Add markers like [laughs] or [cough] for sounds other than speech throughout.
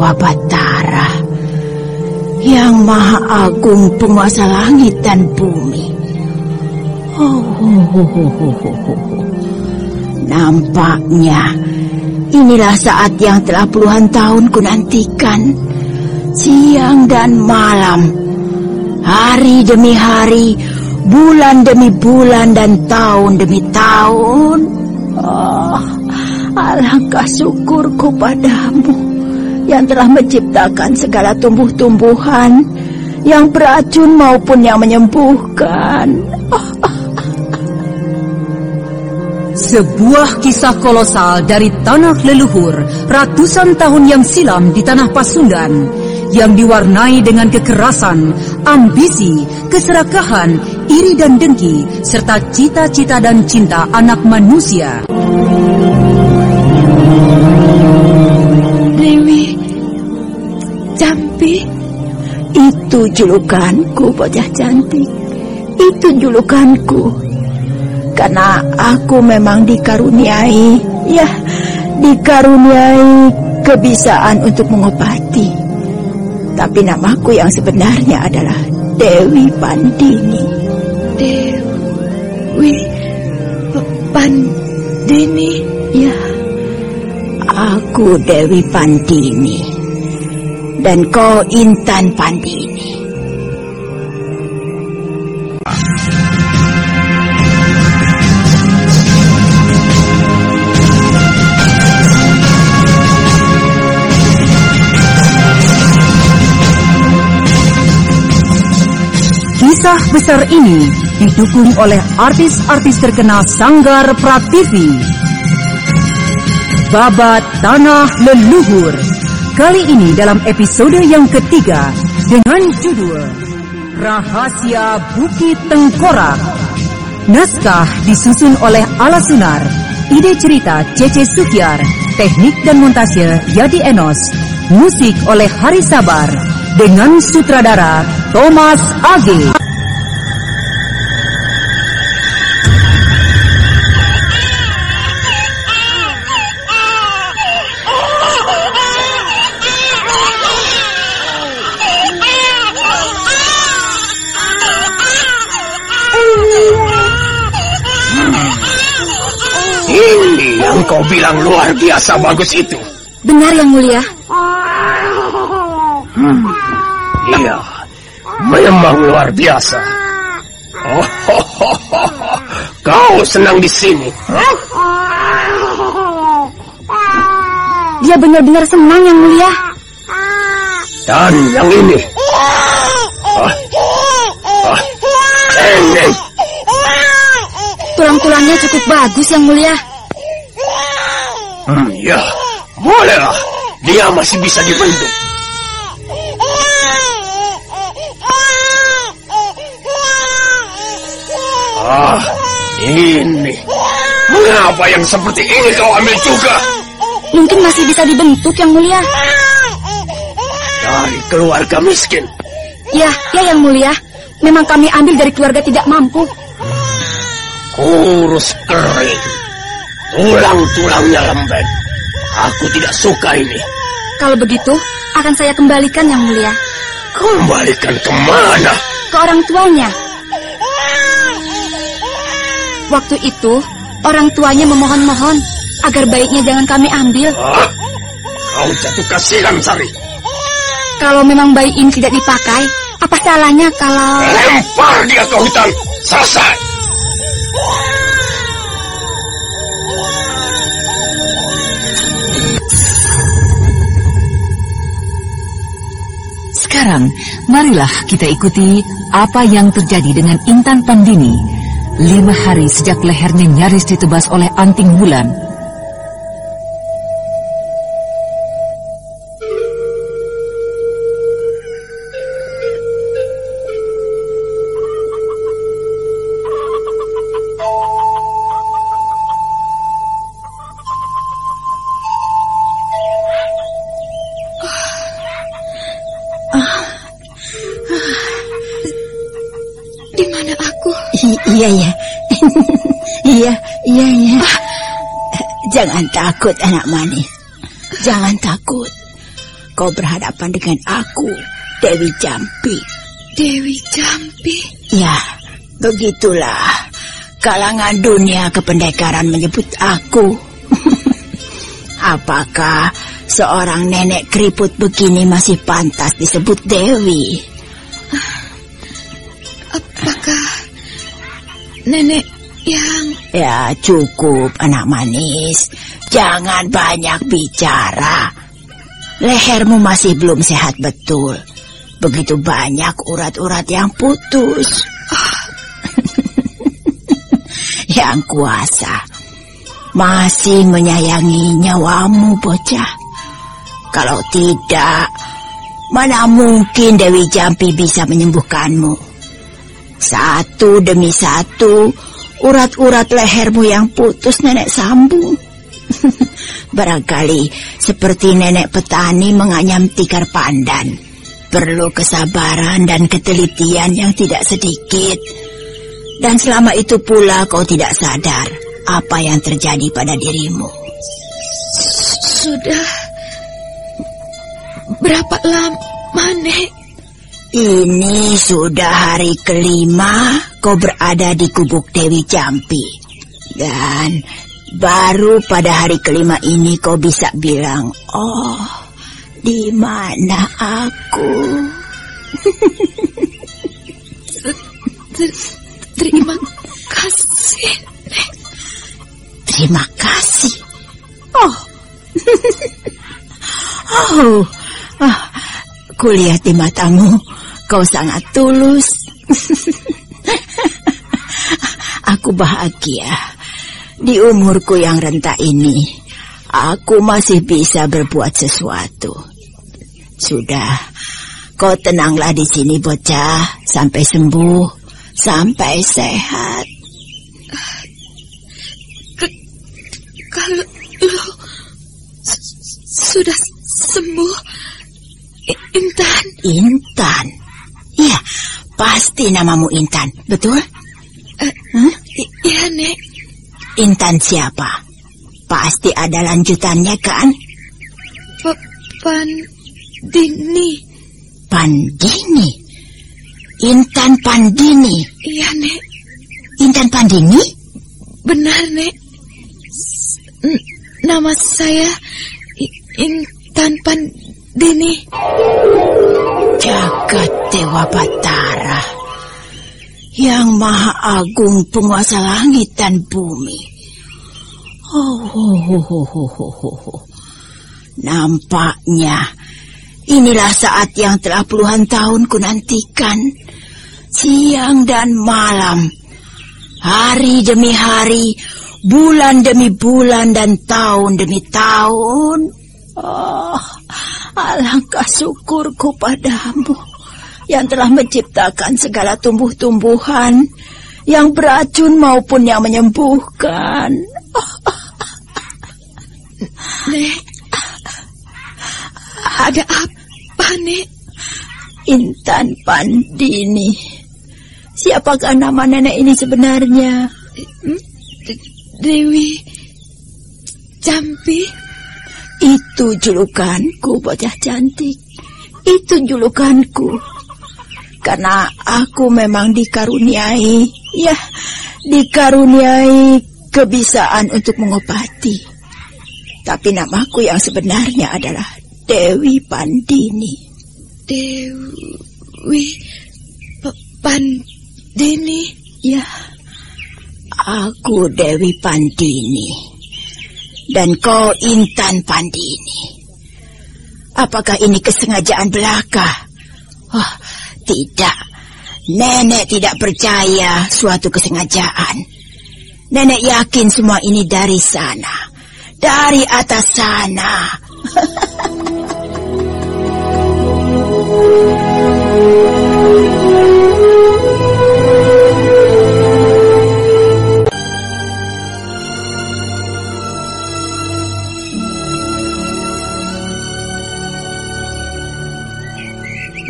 Dewa Batara yang Maha Agung penguasa langit dan bumi. Oh. Nampaknya inilah saat yang telah puluhan tahun ku nantikan. Siang dan malam, hari demi hari, bulan demi bulan dan tahun demi tahun. Oh, alangkah syukurku padamu yang telah menciptakan segala tumbuh-tumbuhan yang beracun maupun yang menyembuhkan. [laughs] Sebuah kisah kolosal dari tanah leluhur ratusan tahun yang silam di tanah Pasundan yang diwarnai dengan kekerasan, ambisi, keserakahan, iri dan dengki, serta cita-cita dan cinta anak manusia. Jampi, itu julukanku bocah cantik. Itu julukanku. Karena aku memang dikaruniai, ya, dikaruniai kebisaan untuk mengobati. Tapi namaku yang sebenarnya adalah Dewi Pandini. Dewi Pandini, ya. Aku Dewi Pandini. Dan kau Intan Pandini. Kisah besar ini didukung oleh artis-artis terkenal Sanggar Prativi. Babat Tanah Leluhur. Kali ini dalam episode yang ketiga dengan judul Rahasia Bukit Tengkorak. Naskah disusun oleh Ala Sunar. Ide cerita Cece Sukiar. Teknik dan montase Yadi Enos. Musik oleh Hari Sabar. Dengan sutradara Thomas Age. Luar biasa bagus itu. Benar yang mulia. Iya, memang luar biasa. Oh, ho, ho, ho, ho. kau senang di sini. Dia benar-benar senang yang mulia. Dan yang ini. Ah, ah. Tulang-tulangnya cukup bagus yang mulia. Hmm, ya, bolehlah. Dia masih bisa dibentuk. Ah, ini. Mengapa yang seperti ini kau ambil juga? Mungkin masih bisa dibentuk yang mulia. Dari keluarga miskin. Ya, ya yang mulia. Memang kami ambil dari keluarga tidak mampu. Kurus kering. Tulang-tulangnya lembek. Aku tidak suka ini. Kalau begitu, akan saya kembalikan yang mulia. Kembalikan ke mana? Ke orang tuanya. Waktu itu, orang tuanya memohon-mohon agar baiknya jangan kami ambil. Ah, kau jatuh kasihan, Sari. Kalau memang bayi ini tidak dipakai, apa salahnya kalau... Lempar dia ke hutan. Selesai. Sekarang, marilah kita ikuti apa yang terjadi dengan Intan Pandini Lima hari sejak lehernya nyaris ditebas oleh anting bulan. Iya, iya, iya. Jangan takut, anak manis. Jangan takut. Kau berhadapan dengan aku, Dewi Jampi. Dewi Jampi? Ya, begitulah. Kalangan dunia kependekaran menyebut aku. [laughs] Apakah seorang nenek keriput begini masih pantas disebut Dewi? Apakah nenek yang... Ya cukup anak manis. Jangan banyak bicara. Lehermu masih belum sehat betul. Begitu banyak urat-urat yang putus. [laughs] yang kuasa. Masih menyayangi nyawamu bocah. Kalau tidak, mana mungkin Dewi Jampi bisa menyembuhkanmu. Satu demi satu, urat-urat lehermu yang putus nenek sambung. [laughs] Barangkali seperti nenek petani menganyam tikar pandan. Perlu kesabaran dan ketelitian yang tidak sedikit. Dan selama itu pula kau tidak sadar apa yang terjadi pada dirimu. Sudah berapa lama, Nek? Ini sudah hari kelima kau berada di gubuk Dewi Jampi. Dan baru pada hari kelima ini kau bisa bilang, oh, di mana aku? Ter [laughs] terima kasih. Terima kasih. Oh, [laughs] oh, ah, kulihat di matamu, kau sangat tulus. [laughs] aku bahagia di umurku yang renta ini. Aku masih bisa berbuat sesuatu. Sudah, kau tenanglah di sini bocah sampai sembuh, sampai sehat. Kalau sudah sembuh, Intan, Intan. Iya, pasti namamu Intan, betul? I- iya, Nek. Intan siapa? Pasti ada lanjutannya kan? P- Pandini. Pandini. Intan Pandini. Iya, Nek. Intan Pandini? Benar, Nek. S- n- nama saya I- Intan Pandini. Jagat Dewa Batara. Yang Maha Agung penguasa langit dan bumi. Oh, ho, ho, ho, ho, ho, ho. Nampaknya inilah saat yang telah puluhan tahun ku nantikan. Siang dan malam. Hari demi hari, bulan demi bulan dan tahun demi tahun. Oh, alangkah syukurku padamu yang telah menciptakan segala tumbuh-tumbuhan yang beracun maupun yang menyembuhkan. [laughs] Nek. Ada apa, Nek? Intan Pandini. Siapakah nama nenek ini sebenarnya? Hmm? Dewi Jampi? Itu julukanku, bocah cantik. Itu julukanku. Karena aku memang dikaruniai, ya, dikaruniai kebisaan untuk mengobati. Tapi namaku yang sebenarnya adalah Dewi Pandini. Dewi P- Pandini? Ya, aku Dewi Pandini. Dan kau Intan Pandini. Apakah ini kesengajaan belaka? Oh, tidak. Nenek tidak percaya suatu kesengajaan. Nenek yakin semua ini dari sana. Dari atas sana. [laughs]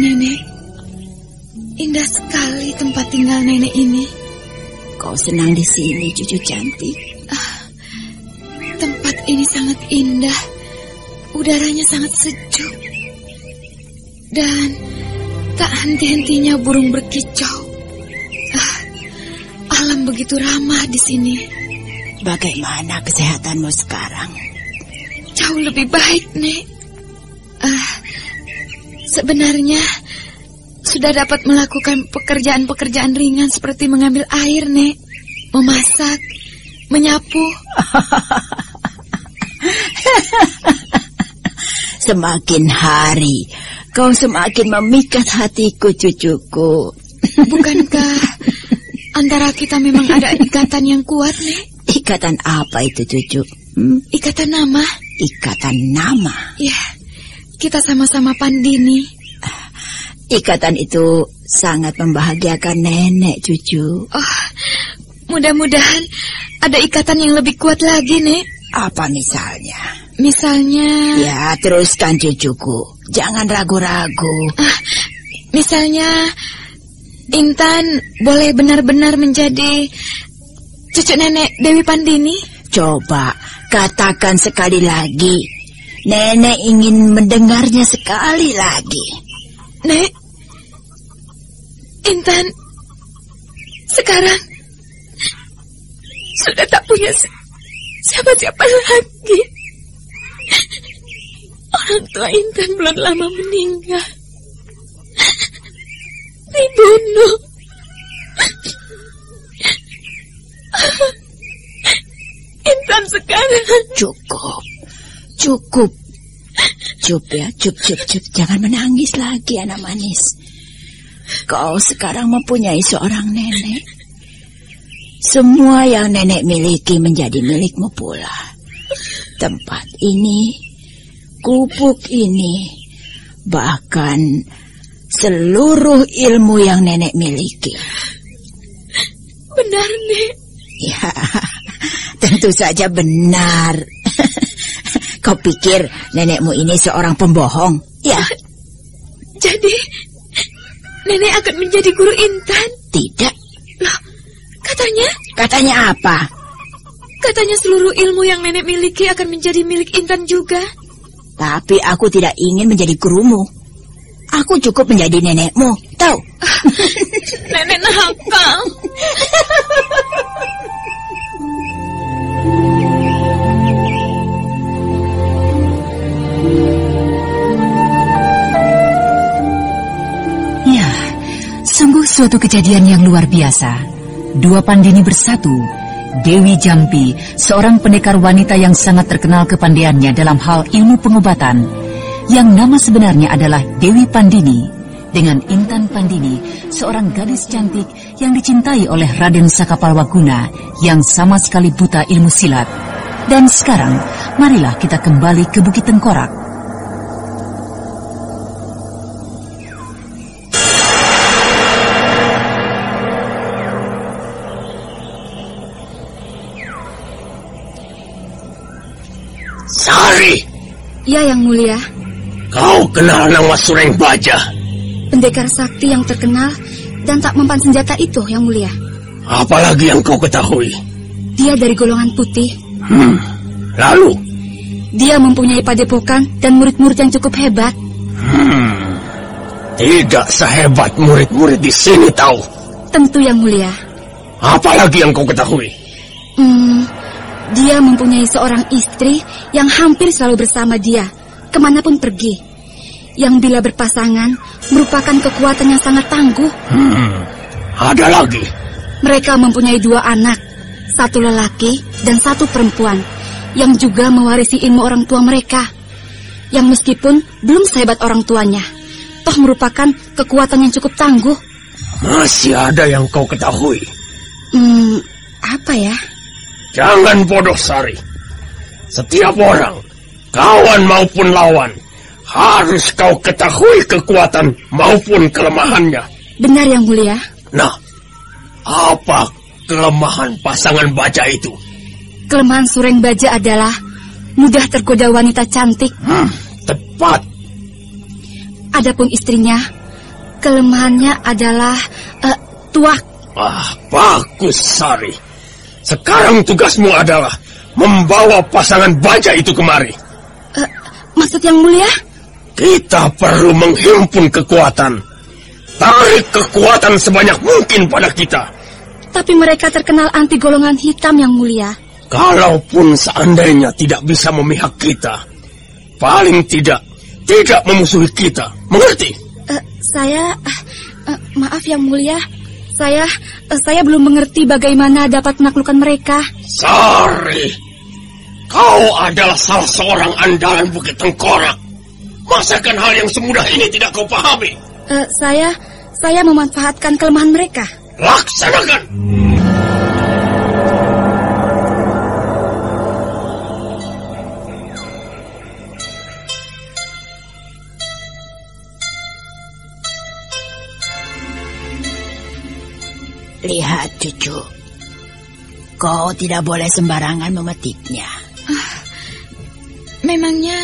Nenek, indah sekali tempat tinggal nenek ini. Kau senang di sini, cucu cantik. Tempat ini sangat indah. Udaranya sangat sejuk. Dan tak henti-hentinya burung berkicau. Ah, alam begitu ramah di sini. Bagaimana kesehatanmu sekarang? Jauh lebih baik, Nek. Ah, sebenarnya sudah dapat melakukan pekerjaan-pekerjaan ringan seperti mengambil air, Nek. Memasak, menyapu. [laughs] Semakin hari, kau semakin memikat hatiku, cucuku. Bukankah antara kita memang ada ikatan yang kuat, Nek? Ikatan apa itu, cucu? Hmm? Ikatan nama? Ikatan nama. Ya, kita sama-sama Pandini. Ikatan itu sangat membahagiakan nenek, cucu. Oh, mudah-mudahan ada ikatan yang lebih kuat lagi, Nek. Apa misalnya? Misalnya, Ya, teruskan cucuku. Jangan ragu-ragu. misalnya Intan boleh benar-benar menjadi cucu nenek Dewi Pandini. Coba katakan sekali lagi. Nenek ingin mendengarnya sekali lagi. Nek, Intan sekarang sudah tak punya si- siapa-siapa lagi. Orang tua Intan belum lama meninggal. Dibunuh. Intan sekarang Cukup. Cukup. Cup ya, cup, cup, cup. Jangan menangis lagi, anak manis. Kau sekarang mempunyai seorang nenek. Semua yang nenek miliki menjadi milikmu pula. Tempat ini, gubuk ini, bahkan seluruh ilmu yang nenek miliki. benar, Nek. Ya, [laughs] tentu saja benar. [laughs] Kau pikir nenekmu ini seorang pembohong? Ya, Jadi, nenek akan menjadi guru Intan. tidak. Loh, katanya, Katanya apa? katanya seluruh ilmu yang nenek miliki akan menjadi milik Intan juga. Tapi aku tidak ingin menjadi gurumu. Aku cukup menjadi nenekmu, tahu? [laughs] Nenek nakal. Suatu kejadian yang luar biasa. Dua pandini bersatu. Dewi Jampi, seorang pendekar wanita yang sangat terkenal kepandaiannya dalam hal ilmu pengobatan, yang nama sebenarnya adalah Dewi Pandini, dengan Intan Pandini, seorang gadis cantik yang dicintai oleh Raden Sakapalwaguna yang sama sekali buta ilmu silat. Dan sekarang, marilah kita kembali ke Bukit Tengkorak. Ya, Yang Mulia. kau kenal nama Sureng Baja. Pendekar sakti yang terkenal dan tak mempan senjata itu, Yang Mulia. Apalagi yang kau ketahui? Dia dari golongan putih. Hmm. Lalu, Dia mempunyai padepokan dan murid-murid yang cukup hebat. hmm. Tidak sehebat murid-murid di sini tahu. Tentu, Yang Mulia. Apalagi yang kau ketahui? Hmm, dia mempunyai seorang istri yang hampir selalu bersama dia, ke mana pun pergi. Yang bila berpasangan merupakan kekuatan yang sangat tangguh. Hmm. Ada lagi. Mereka mempunyai dua anak, satu lelaki dan satu perempuan, yang juga mewarisi ilmu orang tua mereka. Yang meskipun belum sehebat orang tuanya, toh merupakan kekuatan yang cukup tangguh. Masih ada yang kau ketahui. Hmm, apa ya? Jangan bodoh Sari. Setiap orang, kawan maupun lawan, harus kau ketahui kekuatan maupun kelemahannya. Benar yang mulia. Nah, apa kelemahan pasangan baja itu? Kelemahan Sureng Baja adalah mudah tergoda wanita cantik. Hmm, tepat. Adapun istrinya, kelemahannya adalah uh, tuak. Ah, bagus Sari. Sekarang tugasmu adalah membawa pasangan baja itu kemari. Uh, maksud yang mulia? Kita perlu menghimpun kekuatan. Tarik kekuatan sebanyak mungkin pada kita. Tapi mereka terkenal anti golongan hitam yang mulia. Kalaupun seandainya tidak bisa memihak kita, paling tidak tidak memusuhi kita. Mengerti? Uh, saya uh, uh, maaf yang mulia. Saya uh, saya belum mengerti bagaimana dapat menaklukkan mereka. Sari, kau adalah salah seorang andalan Bukit Tengkorak. Masakan hal yang semudah ini tidak kau pahami? Uh, saya saya memanfaatkan kelemahan mereka. Laksanakan. Cucu, kau tidak boleh sembarangan memetiknya. Memangnya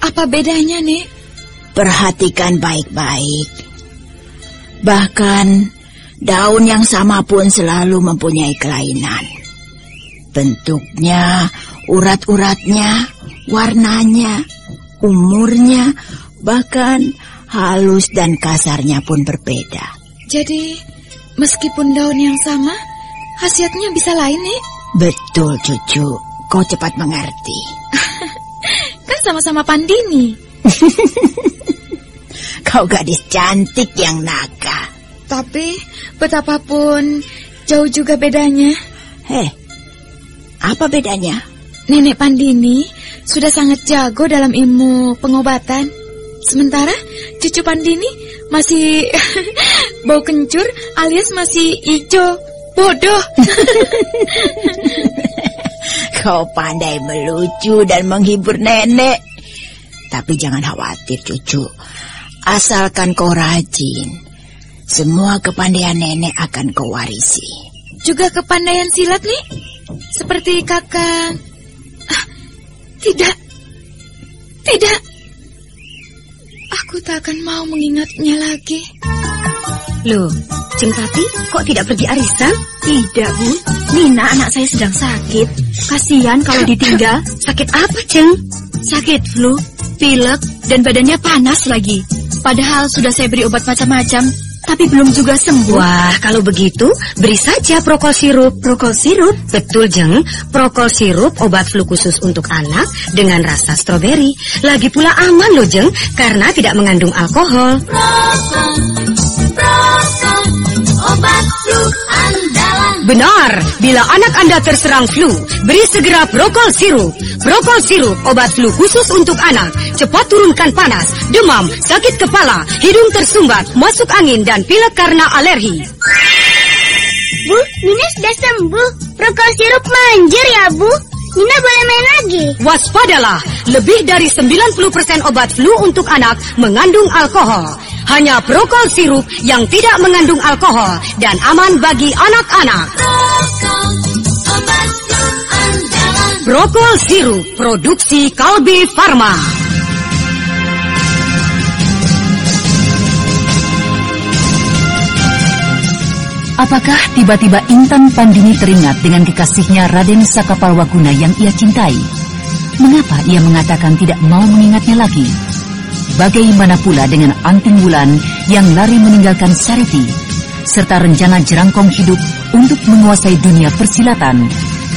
apa bedanya, Nek? Perhatikan baik-baik. Bahkan daun yang sama pun selalu mempunyai kelainan. Bentuknya, urat-uratnya, warnanya, umurnya, bahkan halus dan kasarnya pun berbeda. Jadi, meskipun daun yang sama, khasiatnya bisa lain, nih? Betul, cucu. Kau cepat mengerti. [laughs] kan sama-sama Pandini. [laughs] Kau gadis cantik yang naga. Tapi, betapapun jauh juga bedanya. Heh, apa bedanya? Nenek Pandini sudah sangat jago dalam ilmu pengobatan. Sementara cucu Pandini masih [laughs] bau kencur alias masih hijau. Bodoh. [laughs] Kau pandai melucu dan menghibur nenek. Tapi jangan khawatir cucu. Asalkan kau rajin. Semua kepandaian nenek akan kau warisi. Juga kepandaian silat nih? Seperti kakak. Ah, tidak. Tidak. Aku tak akan mau mengingatnya lagi. Loh, Ceng Tati kok tidak pergi arisan? Tidak, Bu. Nina anak saya sedang sakit. Kasihan kalau ditinggal. Sakit apa, Ceng? Sakit flu, pilek, dan badannya panas lagi. Padahal sudah saya beri obat macam-macam, tapi belum juga sembuh. Wah, kalau begitu beri saja prokol sirup. Prokol sirup? Betul, Jeng. Prokol sirup obat flu khusus untuk anak dengan rasa stroberi. Lagi pula aman loh, Jeng, karena tidak mengandung alkohol. Prokol, prokol, obat flu andalan. Benar, bila anak Anda terserang flu, beri segera Prokol sirup. Prokol sirup obat flu khusus untuk anak. Cepat turunkan panas, demam, sakit kepala, hidung tersumbat, masuk angin dan pilek karena alergi. Bu, Nina sudah sembuh. Prokol sirup manjur ya, Bu. Nina boleh main lagi. Waspadalah, lebih dari 90% obat flu untuk anak mengandung alkohol. Hanya Prokol sirup yang tidak mengandung alkohol dan aman bagi anak-anak. Prokol, sirup produksi Kalbi Farma. Apakah tiba-tiba Intan Pandini teringat dengan kekasihnya Raden Sakapalwaguna yang ia cintai? Mengapa ia mengatakan tidak mau mengingatnya lagi? Bagaimana pula dengan Anting Wulan yang lari meninggalkan Sariti, serta rencana jerangkong hidup untuk menguasai dunia persilatan?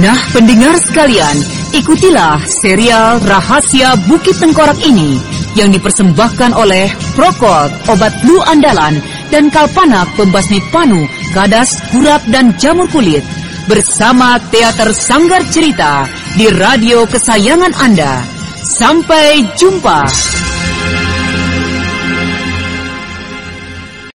Nah, pendengar sekalian, ikutilah serial Rahasia Bukit Tengkorak ini yang dipersembahkan oleh Prokot, obat flu andalan, dan Kalpanak pembasmi panu, kadas, kurap, dan jamur kulit. Bersama Teater Sanggar Cerita di radio kesayangan Anda. Sampai jumpa.